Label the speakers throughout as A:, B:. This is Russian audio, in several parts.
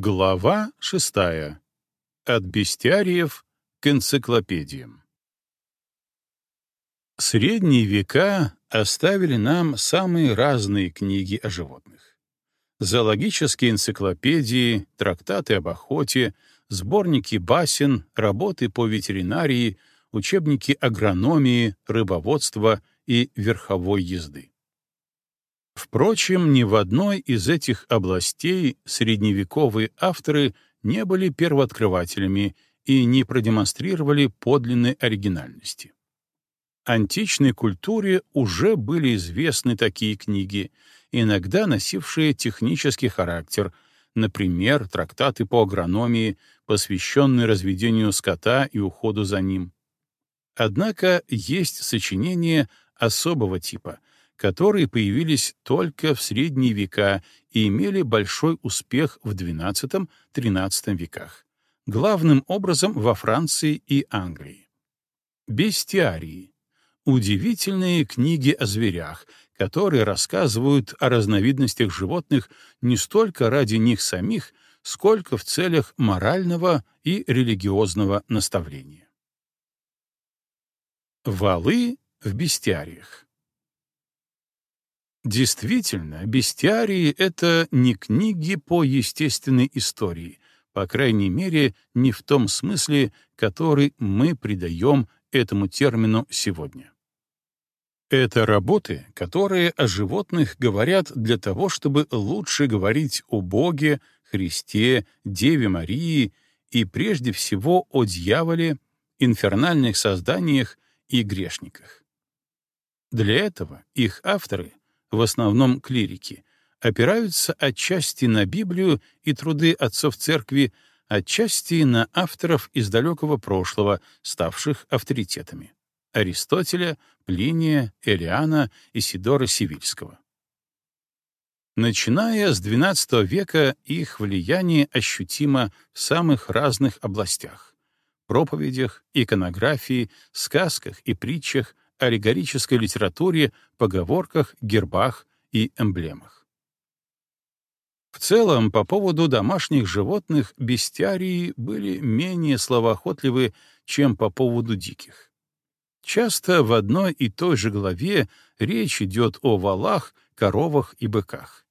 A: Глава шестая. От бестиариев к энциклопедиям. Средние века оставили нам самые разные книги о животных. Зоологические энциклопедии, трактаты об охоте, сборники басен, работы по ветеринарии, учебники агрономии, рыбоводства и верховой езды. Впрочем, ни в одной из этих областей средневековые авторы не были первооткрывателями и не продемонстрировали подлинной оригинальности. Античной культуре уже были известны такие книги, иногда носившие технический характер, например, трактаты по агрономии, посвященные разведению скота и уходу за ним. Однако есть сочинения особого типа, которые появились только в средние века и имели большой успех в XII-XIII веках, главным образом во Франции и Англии. Бестиарии — удивительные книги о зверях, которые рассказывают о разновидностях животных не столько ради них самих, сколько в целях морального и религиозного наставления. Валы в бестиариях Действительно, бестиарии — это не книги по естественной истории, по крайней мере, не в том смысле, который мы придаем этому термину сегодня. Это работы, которые о животных говорят для того, чтобы лучше говорить о Боге, Христе, Деве Марии и прежде всего о дьяволе, инфернальных созданиях и грешниках. Для этого их авторы в основном клирики, опираются отчасти на Библию и труды отцов церкви, отчасти на авторов из далекого прошлого, ставших авторитетами — Аристотеля, Плиния, Элиана и Сидора Сивильского. Начиная с XII века их влияние ощутимо в самых разных областях — проповедях, иконографии, сказках и притчах, аллегорической литературе, поговорках, гербах и эмблемах. В целом, по поводу домашних животных бестиарии были менее словоохотливы, чем по поводу диких. Часто в одной и той же главе речь идет о валах, коровах и быках.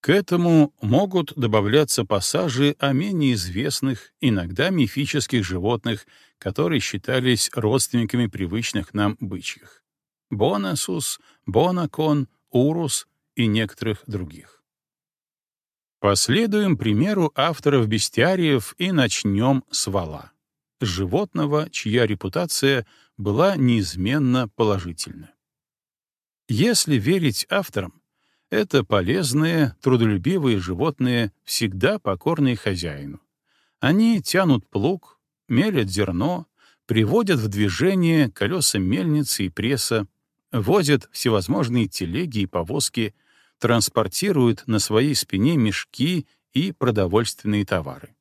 A: К этому могут добавляться пассажи о менее известных, иногда мифических животных, которые считались родственниками привычных нам бычьих. Бонасус, Бонакон, Урус и некоторых других. Последуем примеру авторов бестиариев и начнем с вала, животного, чья репутация была неизменно положительна. Если верить авторам, это полезные, трудолюбивые животные, всегда покорные хозяину. Они тянут плуг, мелят зерно, приводят в движение колеса мельницы и пресса, возят всевозможные телеги и повозки, транспортируют на своей спине мешки и продовольственные товары.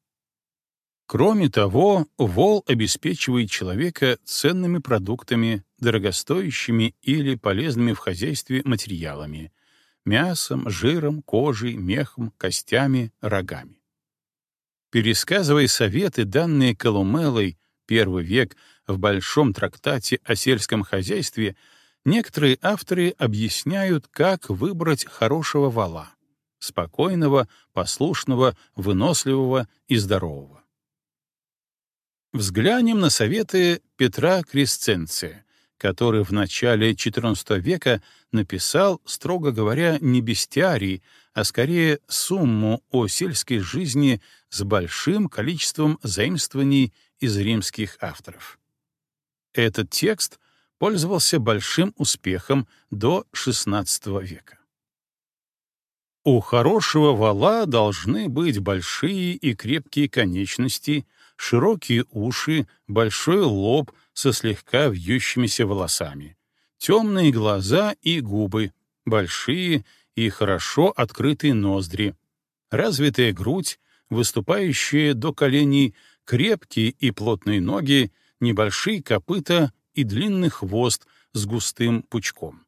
A: Кроме того, вол обеспечивает человека ценными продуктами, дорогостоящими или полезными в хозяйстве материалами, мясом, жиром, кожей, мехом, костями, рогами. Пересказывая советы, данные Колумелой, первый век, в большом трактате о сельском хозяйстве, некоторые авторы объясняют, как выбрать хорошего вала — спокойного, послушного, выносливого и здорового. Взглянем на советы Петра Кресценция, который в начале XIV века написал, строго говоря, не бестиарий, а скорее сумму о сельской жизни с большим количеством заимствований из римских авторов. Этот текст пользовался большим успехом до XVI века. У хорошего вала должны быть большие и крепкие конечности, широкие уши, большой лоб со слегка вьющимися волосами, темные глаза и губы, большие и хорошо открытые ноздри, развитая грудь, выступающие до коленей, крепкие и плотные ноги, небольшие копыта и длинный хвост с густым пучком.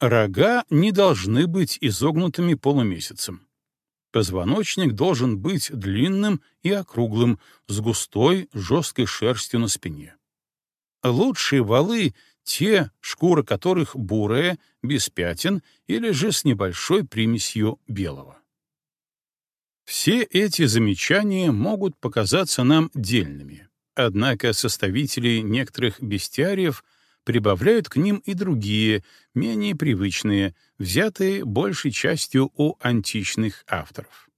A: Рога не должны быть изогнутыми полумесяцем. Позвоночник должен быть длинным и округлым, с густой, жесткой шерстью на спине. Лучшие валы — те, шкура которых бурая, без пятен или же с небольшой примесью белого. Все эти замечания могут показаться нам дельными, однако составители некоторых бестиариев прибавляют к ним и другие, менее привычные, взятые большей частью у античных авторов.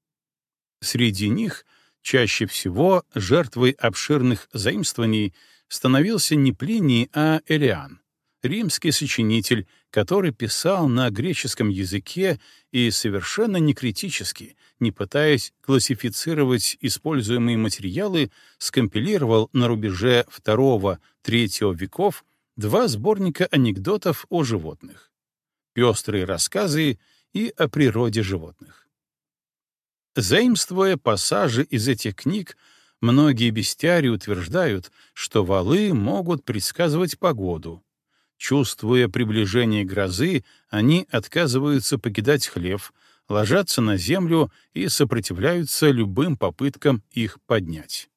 A: Среди них чаще всего жертвой обширных заимствований становился не Плиний, а Элиан, римский сочинитель, который писал на греческом языке и совершенно не критически, не пытаясь классифицировать используемые материалы, скомпилировал на рубеже II-III веков два сборника анекдотов о животных, пестрые рассказы и о природе животных. Заимствуя пассажи из этих книг, многие бестиарии утверждают, что валы могут предсказывать погоду, Чувствуя приближение грозы, они отказываются покидать хлев, ложатся на землю и сопротивляются любым попыткам их поднять.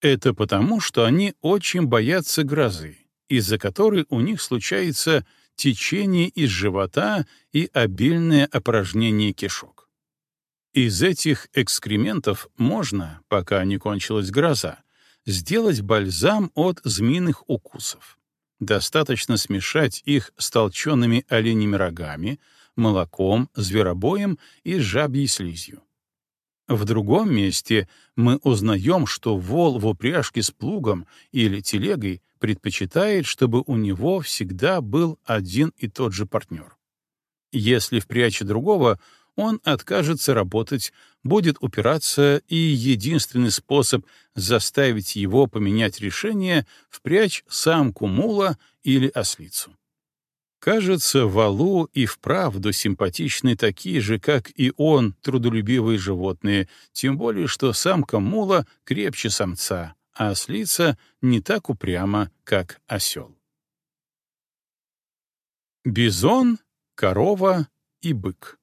A: Это потому, что они очень боятся грозы, из-за которой у них случается течение из живота и обильное опорожнение кишок. Из этих экскрементов можно, пока не кончилась гроза, сделать бальзам от змеиных укусов. Достаточно смешать их с толчеными оленями рогами, молоком, зверобоем и жабьей слизью. В другом месте мы узнаем, что вол в упряжке с плугом или телегой предпочитает, чтобы у него всегда был один и тот же партнер. Если впрячь другого, он откажется работать, будет упираться, и единственный способ заставить его поменять решение — впрячь самку мула или ослицу. Кажется, валу и вправду симпатичны такие же, как и он, трудолюбивые животные, тем более что самка мула крепче самца, а ослица не так упряма, как осел. Бизон, корова и бык.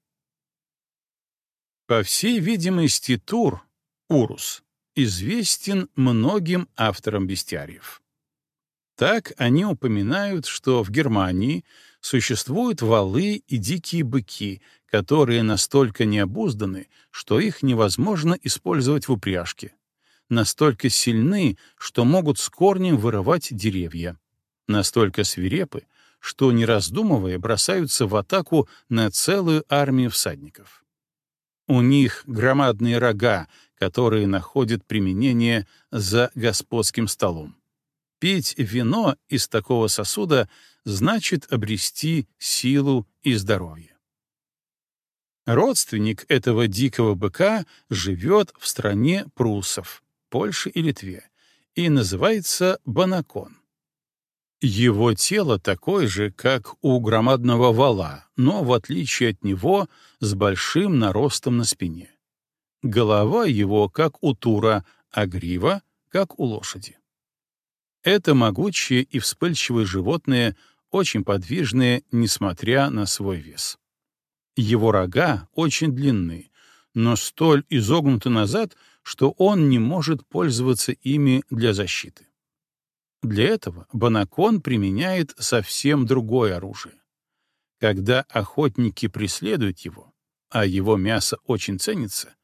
A: По всей видимости, Тур, Урус, известен многим авторам бестиариев. Так они упоминают, что в Германии существуют валы и дикие быки, которые настолько необузданы, что их невозможно использовать в упряжке, настолько сильны, что могут с корнем вырывать деревья, настолько свирепы, что, не раздумывая, бросаются в атаку на целую армию всадников. У них громадные рога, которые находят применение за господским столом. Пить вино из такого сосуда значит обрести силу и здоровье. Родственник этого дикого быка живет в стране прусов, Польше и Литве, и называется банакон. Его тело такое же, как у громадного вала, но, в отличие от него, с большим наростом на спине. Голова его, как у тура, а грива, как у лошади. Это могучее и вспыльчивое животное, очень подвижное, несмотря на свой вес. Его рога очень длинны, но столь изогнуты назад, что он не может пользоваться ими для защиты. Для этого Банакон применяет совсем другое оружие. Когда охотники преследуют его, а его мясо очень ценится,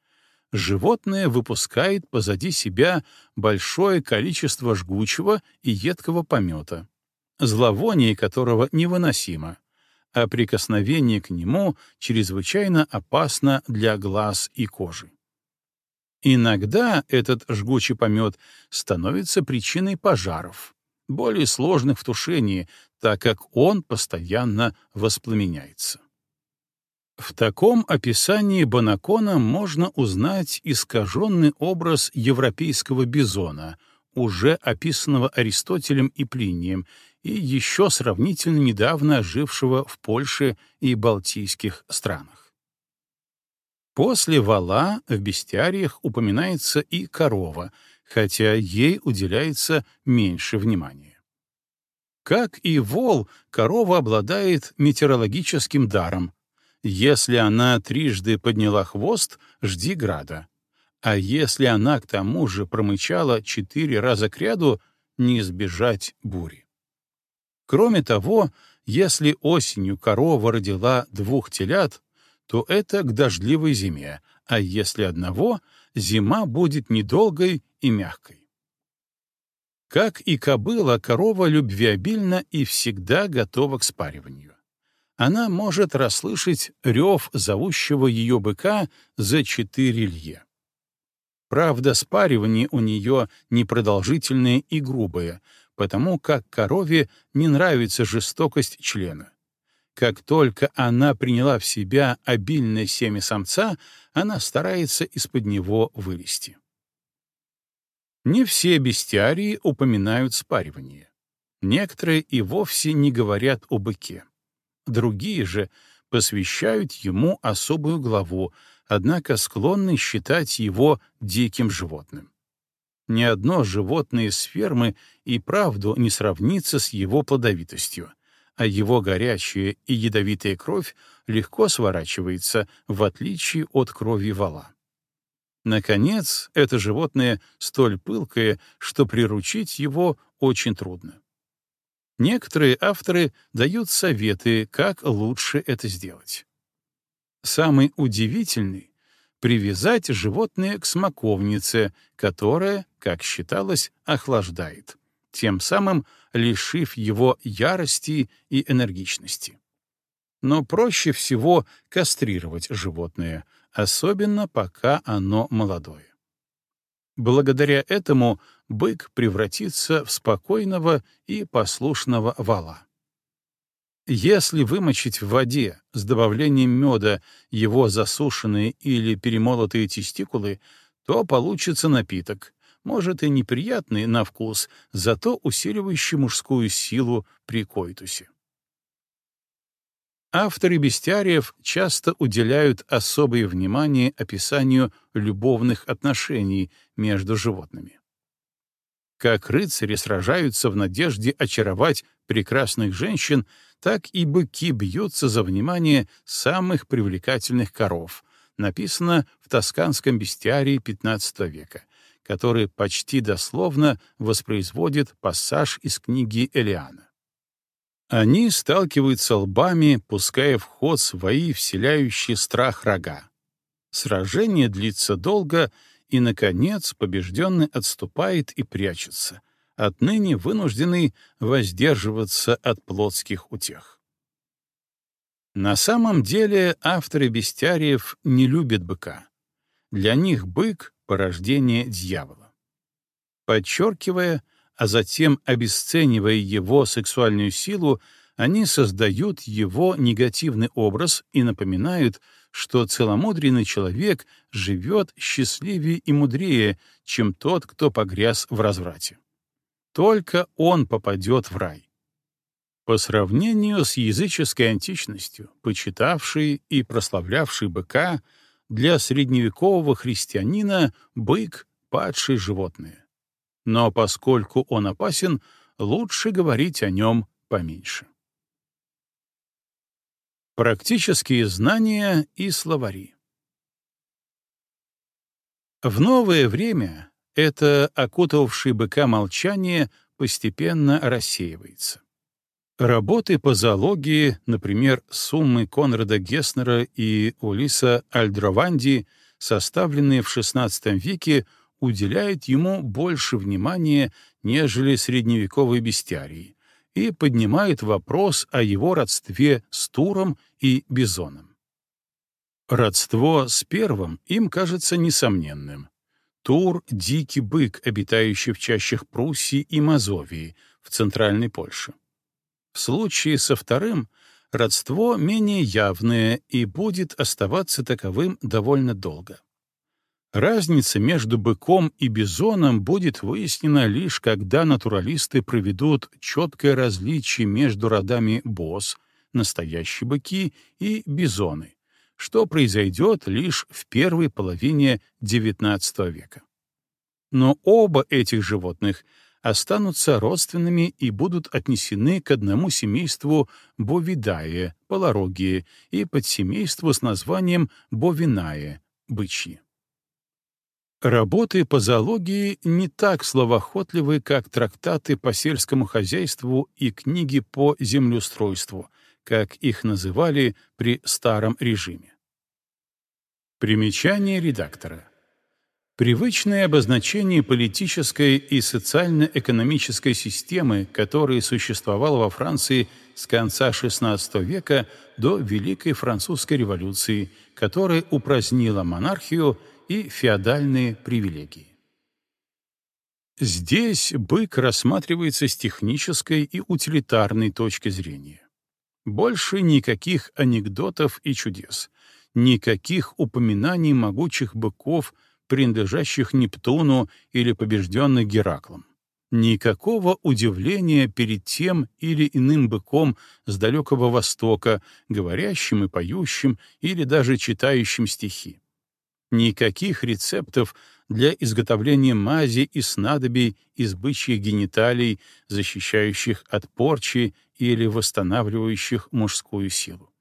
A: животное выпускает позади себя большое количество жгучего и едкого помета, зловоние которого невыносимо, а прикосновение к нему чрезвычайно опасно для глаз и кожи. Иногда этот жгучий помет становится причиной пожаров, более сложных в тушении, так как он постоянно воспламеняется. В таком описании Банакона можно узнать искаженный образ европейского бизона, уже описанного Аристотелем и Плинием, и еще сравнительно недавно жившего в Польше и Балтийских странах. После вала в бестиариях упоминается и корова, хотя ей уделяется меньше внимания. Как и вол, корова обладает метеорологическим даром. Если она трижды подняла хвост, жди града. А если она к тому же промычала четыре раза кряду, не избежать бури. Кроме того, если осенью корова родила двух телят, то это к дождливой зиме, а если одного, зима будет недолгой и мягкой. Как и кобыла, корова любвеобильна и всегда готова к спариванию. Она может расслышать рев зовущего ее быка за четыре лье. Правда, спаривание у нее непродолжительное и грубое, потому как корове не нравится жестокость члена. Как только она приняла в себя обильное семя самца, она старается из-под него вылезти. Не все бестиарии упоминают спаривание. Некоторые и вовсе не говорят о быке. Другие же посвящают ему особую главу, однако склонны считать его диким животным. Ни одно животное с фермы и правду не сравнится с его плодовитостью, а его горячая и ядовитая кровь легко сворачивается, в отличие от крови вала. Наконец, это животное столь пылкое, что приручить его очень трудно. Некоторые авторы дают советы, как лучше это сделать. Самый удивительный — привязать животное к смоковнице, которая, как считалось, охлаждает, тем самым лишив его ярости и энергичности. Но проще всего кастрировать животное, особенно пока оно молодое. Благодаря этому бык превратится в спокойного и послушного вала. Если вымочить в воде с добавлением меда его засушенные или перемолотые тестикулы, то получится напиток, может и неприятный на вкус, зато усиливающий мужскую силу при коитусе. Авторы бестиариев часто уделяют особое внимание описанию любовных отношений между животными как рыцари сражаются в надежде очаровать прекрасных женщин, так и быки бьются за внимание самых привлекательных коров, написано в тосканском бестиарии XV века, который почти дословно воспроизводит пассаж из книги Элиана. Они сталкиваются лбами, пуская в ход свои вселяющие страх рога. Сражение длится долго — и, наконец, побежденный отступает и прячется, отныне вынужденный воздерживаться от плотских утех. На самом деле авторы бестиариев не любят быка. Для них бык — порождение дьявола. Подчеркивая, а затем обесценивая его сексуальную силу, они создают его негативный образ и напоминают, что целомудренный человек живет счастливее и мудрее, чем тот, кто погряз в разврате. Только он попадет в рай. По сравнению с языческой античностью, почитавшей и прославлявшей быка, для средневекового христианина бык — падшее животное. Но поскольку он опасен, лучше говорить о нем поменьше. Практические знания и словари. В новое время это окутавшее быка молчание постепенно рассеивается. Работы по зоологии, например, суммы Конрада Геснера и Улиса Альдрованди, составленные в XVI веке, уделяют ему больше внимания, нежели средневековые бестиарии, и поднимает вопрос о его родстве с Туром и Бизоном. Родство с первым им кажется несомненным. Тур — дикий бык, обитающий в чащах Пруссии и Мазовии, в Центральной Польше. В случае со вторым родство менее явное и будет оставаться таковым довольно долго. Разница между быком и бизоном будет выяснена лишь когда натуралисты проведут четкое различие между родами босс, настоящие быки, и бизоны, что произойдет лишь в первой половине XIX века. Но оба этих животных останутся родственными и будут отнесены к одному семейству Бовидае, полорогие, и подсемейству с названием Бовинае, бычьи. Работы по зоологии не так словоохотливы, как трактаты по сельскому хозяйству и книги по землеустройству, как их называли при старом режиме. Примечание редактора. Привычное обозначение политической и социально-экономической системы, которая существовала во Франции с конца XVI века до Великой Французской революции, которая упразднила монархию и феодальные привилегии. Здесь бык рассматривается с технической и утилитарной точки зрения. Больше никаких анекдотов и чудес, никаких упоминаний могучих быков, принадлежащих Нептуну или побежденных Гераклом. Никакого удивления перед тем или иным быком с далекого Востока, говорящим и поющим или даже читающим стихи. Никаких рецептов для изготовления мази и снадобий из бычьих гениталий, защищающих от порчи или восстанавливающих мужскую силу.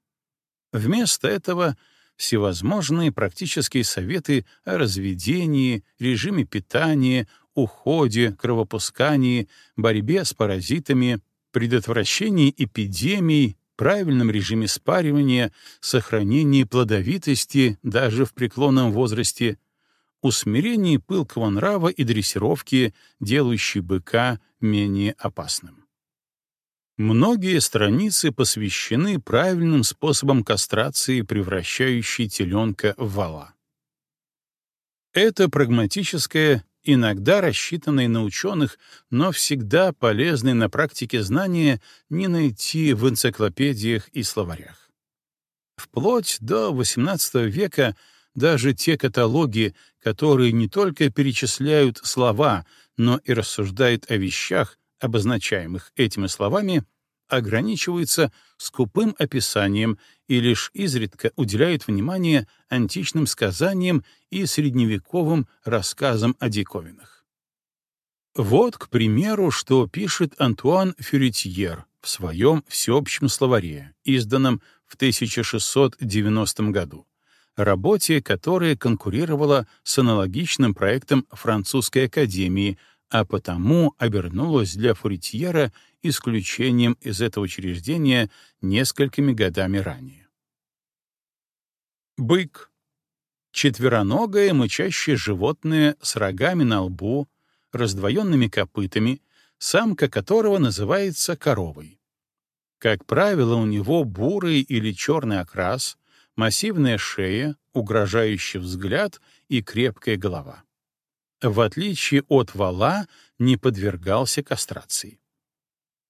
A: Вместо этого всевозможные практические советы о разведении, режиме питания, уходе, кровопускании, борьбе с паразитами, предотвращении эпидемий, правильном режиме спаривания, сохранении плодовитости даже в преклонном возрасте, усмирении пылкого нрава и дрессировки, делающей быка менее опасным. Многие страницы посвящены правильным способам кастрации, превращающей теленка в вала. Это прагматическое иногда рассчитанные на ученых, но всегда полезные на практике знания не найти в энциклопедиях и словарях. Вплоть до XVIII века даже те каталоги, которые не только перечисляют слова, но и рассуждают о вещах, обозначаемых этими словами, ограничиваются скупым описанием и лишь изредка уделяют внимание античным сказаниям и средневековым рассказам о диковинах. Вот, к примеру, что пишет Антуан Фюритьер в своем всеобщем словаре, изданном в 1690 году, работе, которая конкурировала с аналогичным проектом Французской академии, а потому обернулась для Фуритьера исключением из этого учреждения несколькими годами ранее. Бык — четвероногое мычащее животное с рогами на лбу, раздвоенными копытами, самка которого называется коровой. Как правило, у него бурый или черный окрас, массивная шея, угрожающий взгляд и крепкая голова. В отличие от вала, не подвергался кастрации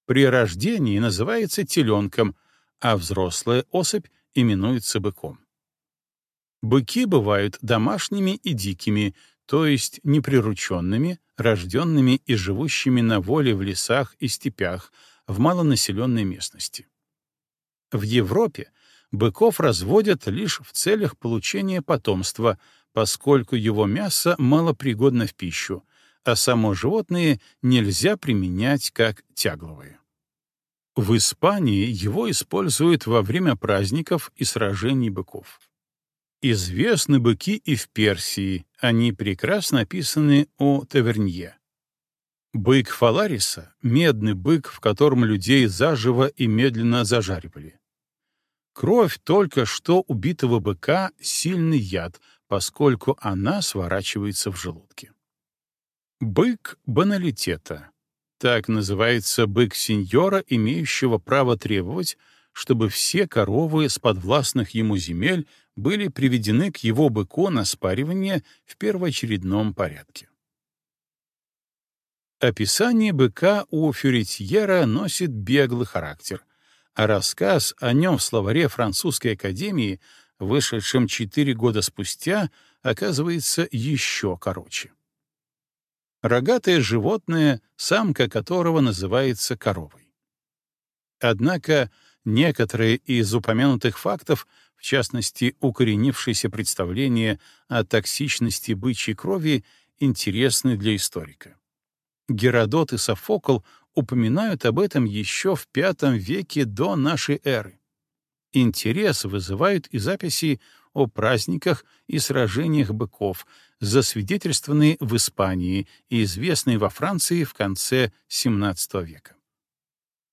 A: при рождении называется теленком, а взрослая особь именуется быком. Быки бывают домашними и дикими, то есть неприрученными, рожденными и живущими на воле в лесах и степях, в малонаселенной местности. В Европе быков разводят лишь в целях получения потомства, поскольку его мясо малопригодно в пищу, а само животное нельзя применять как тягловое. В Испании его используют во время праздников и сражений быков. Известны быки и в Персии, они прекрасно описаны у Тавернье. Бык Фалариса — медный бык, в котором людей заживо и медленно зажаривали. Кровь только что убитого быка — сильный яд, поскольку она сворачивается в желудке. Бык баналитета. Так называется бык сеньора, имеющего право требовать, чтобы все коровы с подвластных ему земель были приведены к его быку на спаривание в первоочередном порядке. Описание быка у Фюритьера носит беглый характер, а рассказ о нем в словаре французской академии, вышедшем четыре года спустя, оказывается еще короче рогатое животное, самка которого называется коровой. Однако некоторые из упомянутых фактов, в частности, укоренившееся представление о токсичности бычьей крови, интересны для историка. Геродот и Софокл упоминают об этом еще в V веке до нашей эры. Интерес вызывают и записи о праздниках и сражениях быков, засвидетельствованные в Испании и известные во Франции в конце XVII века.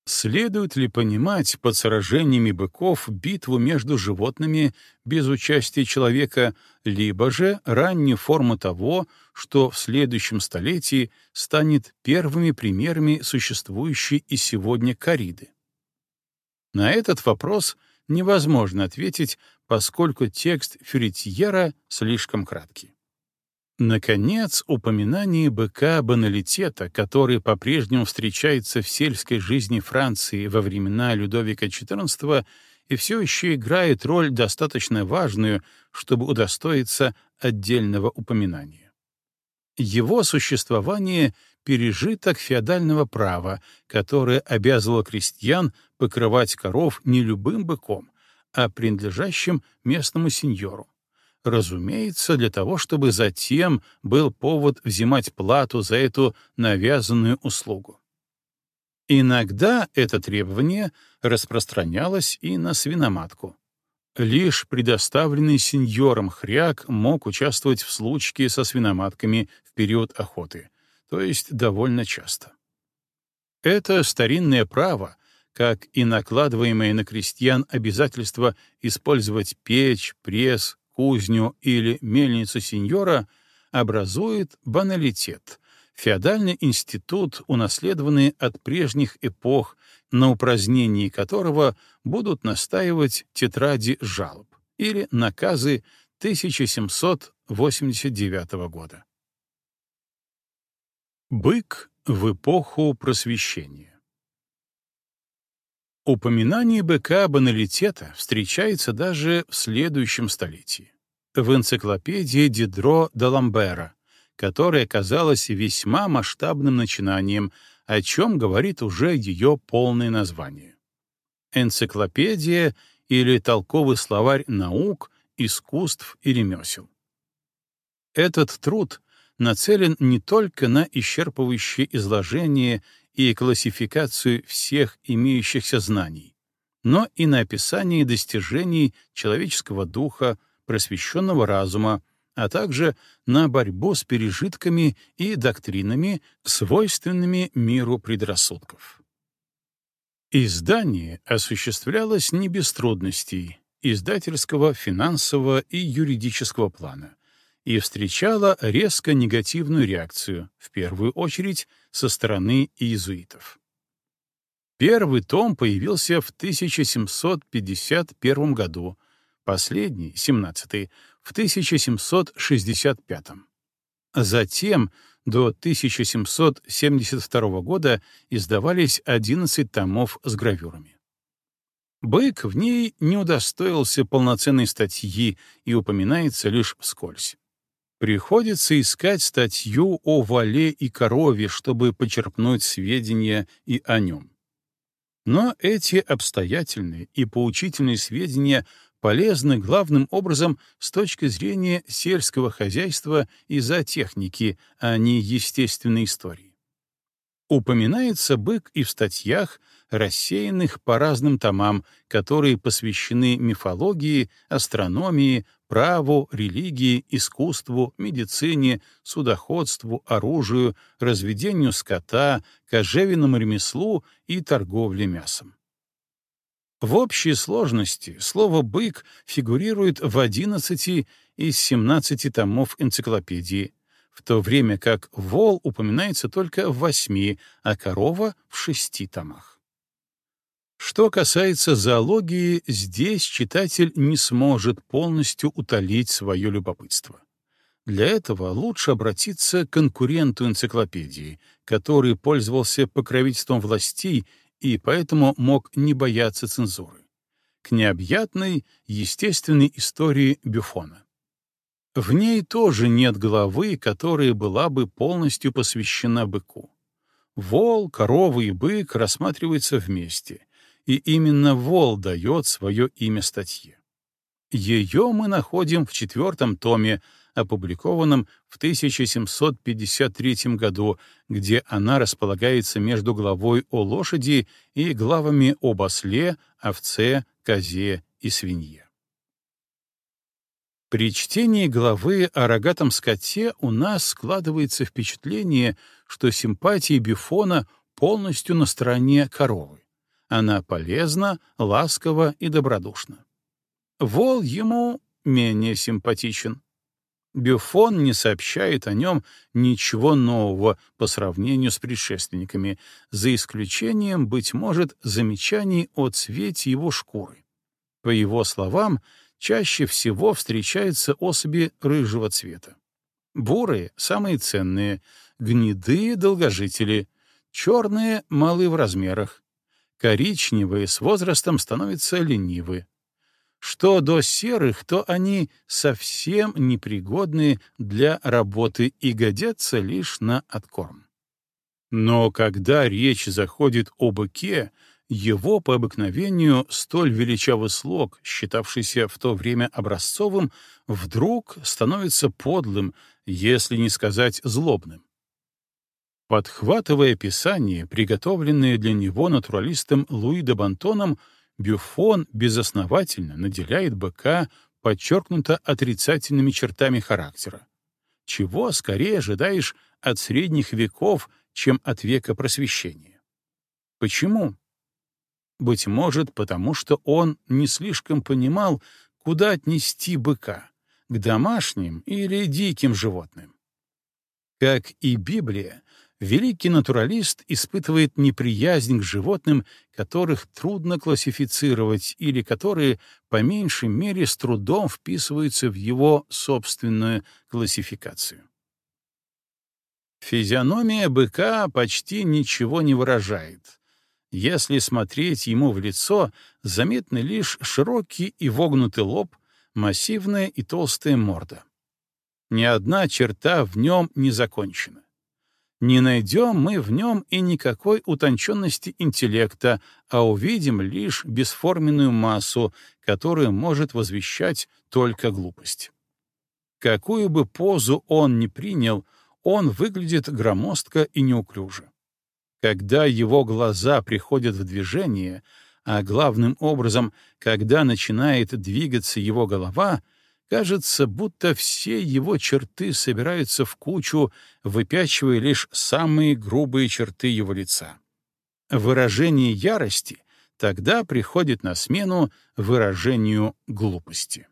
A: Следует ли понимать под сражениями быков битву между животными без участия человека, либо же раннюю форму того, что в следующем столетии станет первыми примерами существующей и сегодня кориды? На этот вопрос невозможно ответить, поскольку текст Фюритьера слишком краткий. Наконец, упоминание быка баналитета, который по-прежнему встречается в сельской жизни Франции во времена Людовика XIV и все еще играет роль достаточно важную, чтобы удостоиться отдельного упоминания. Его существование — пережиток феодального права, которое обязывало крестьян покрывать коров не любым быком, а принадлежащим местному сеньору. Разумеется, для того, чтобы затем был повод взимать плату за эту навязанную услугу. Иногда это требование распространялось и на свиноматку. Лишь предоставленный сеньором хряк мог участвовать в случке со свиноматками в период охоты, то есть довольно часто. Это старинное право, как и накладываемое на крестьян обязательство использовать печь, пресс, кузню или мельницу сеньора, образует баналитет, феодальный институт, унаследованный от прежних эпох, на упразднении которого будут настаивать тетради жалоб или наказы 1789 года. Бык в эпоху просвещения Упоминание быка баналитета встречается даже в следующем столетии. В энциклопедии Дидро де Ламбера, которая казалась весьма масштабным начинанием, о чем говорит уже ее полное название. Энциклопедия или толковый словарь наук, искусств и ремесел. Этот труд нацелен не только на исчерпывающее изложение и классификацию всех имеющихся знаний, но и на описание достижений человеческого духа, просвещенного разума, а также на борьбу с пережитками и доктринами, свойственными миру предрассудков. Издание осуществлялось не без трудностей издательского, финансового и юридического плана и встречало резко негативную реакцию, в первую очередь со стороны иезуитов. Первый том появился в 1751 году, последний, 17 в 1765. Затем до 1772 года издавались 11 томов с гравюрами. Бык в ней не удостоился полноценной статьи и упоминается лишь вскользь. Приходится искать статью о вале и корове, чтобы почерпнуть сведения и о нем. Но эти обстоятельные и поучительные сведения полезны главным образом с точки зрения сельского хозяйства и зоотехники, а не естественной истории. Упоминается бык и в статьях, рассеянных по разным томам, которые посвящены мифологии, астрономии, праву, религии, искусству, медицине, судоходству, оружию, разведению скота, кожевенному ремеслу и торговле мясом. В общей сложности слово «бык» фигурирует в 11 из 17 томов энциклопедии, в то время как вол упоминается только в восьми, а корова — в шести томах. Что касается зоологии, здесь читатель не сможет полностью утолить свое любопытство. Для этого лучше обратиться к конкуренту энциклопедии, который пользовался покровительством властей и поэтому мог не бояться цензуры, к необъятной естественной истории Бюфона. В ней тоже нет главы, которая была бы полностью посвящена быку. Вол, корова и бык рассматриваются вместе, и именно Вол дает свое имя статье. Ее мы находим в четвертом томе, опубликованном в 1753 году, где она располагается между главой о лошади и главами об осле, овце, козе и свинье. При чтении главы о рогатом скоте у нас складывается впечатление, что симпатии Бифона полностью на стороне коровы. Она полезна, ласкова и добродушна. Вол ему менее симпатичен. Бюфон не сообщает о нем ничего нового по сравнению с предшественниками, за исключением, быть может, замечаний о цвете его шкуры. По его словам, чаще всего встречаются особи рыжего цвета. Бурые — самые ценные, гнедые — долгожители, черные — малы в размерах, коричневые с возрастом становятся ленивы. Что до серых, то они совсем непригодны для работы и годятся лишь на откорм. Но когда речь заходит о быке, его по обыкновению столь величавый слог, считавшийся в то время образцовым, вдруг становится подлым, если не сказать злобным. Подхватывая писание, приготовленное для него натуралистом Луи де Бантоном, Бюфон безосновательно наделяет быка подчеркнуто отрицательными чертами характера. Чего скорее ожидаешь от средних веков, чем от века просвещения? Почему? Быть может, потому что он не слишком понимал, куда отнести быка — к домашним или диким животным. Как и Библия, великий натуралист испытывает неприязнь к животным, которых трудно классифицировать или которые, по меньшей мере, с трудом вписываются в его собственную классификацию. Физиономия быка почти ничего не выражает. Если смотреть ему в лицо, заметны лишь широкий и вогнутый лоб, массивная и толстая морда. Ни одна черта в нем не закончена не найдем мы в нем и никакой утонченности интеллекта, а увидим лишь бесформенную массу, которую может возвещать только глупость. Какую бы позу он ни принял, он выглядит громоздко и неуклюже. Когда его глаза приходят в движение, а главным образом, когда начинает двигаться его голова — Кажется, будто все его черты собираются в кучу, выпячивая лишь самые грубые черты его лица. Выражение ярости тогда приходит на смену выражению глупости.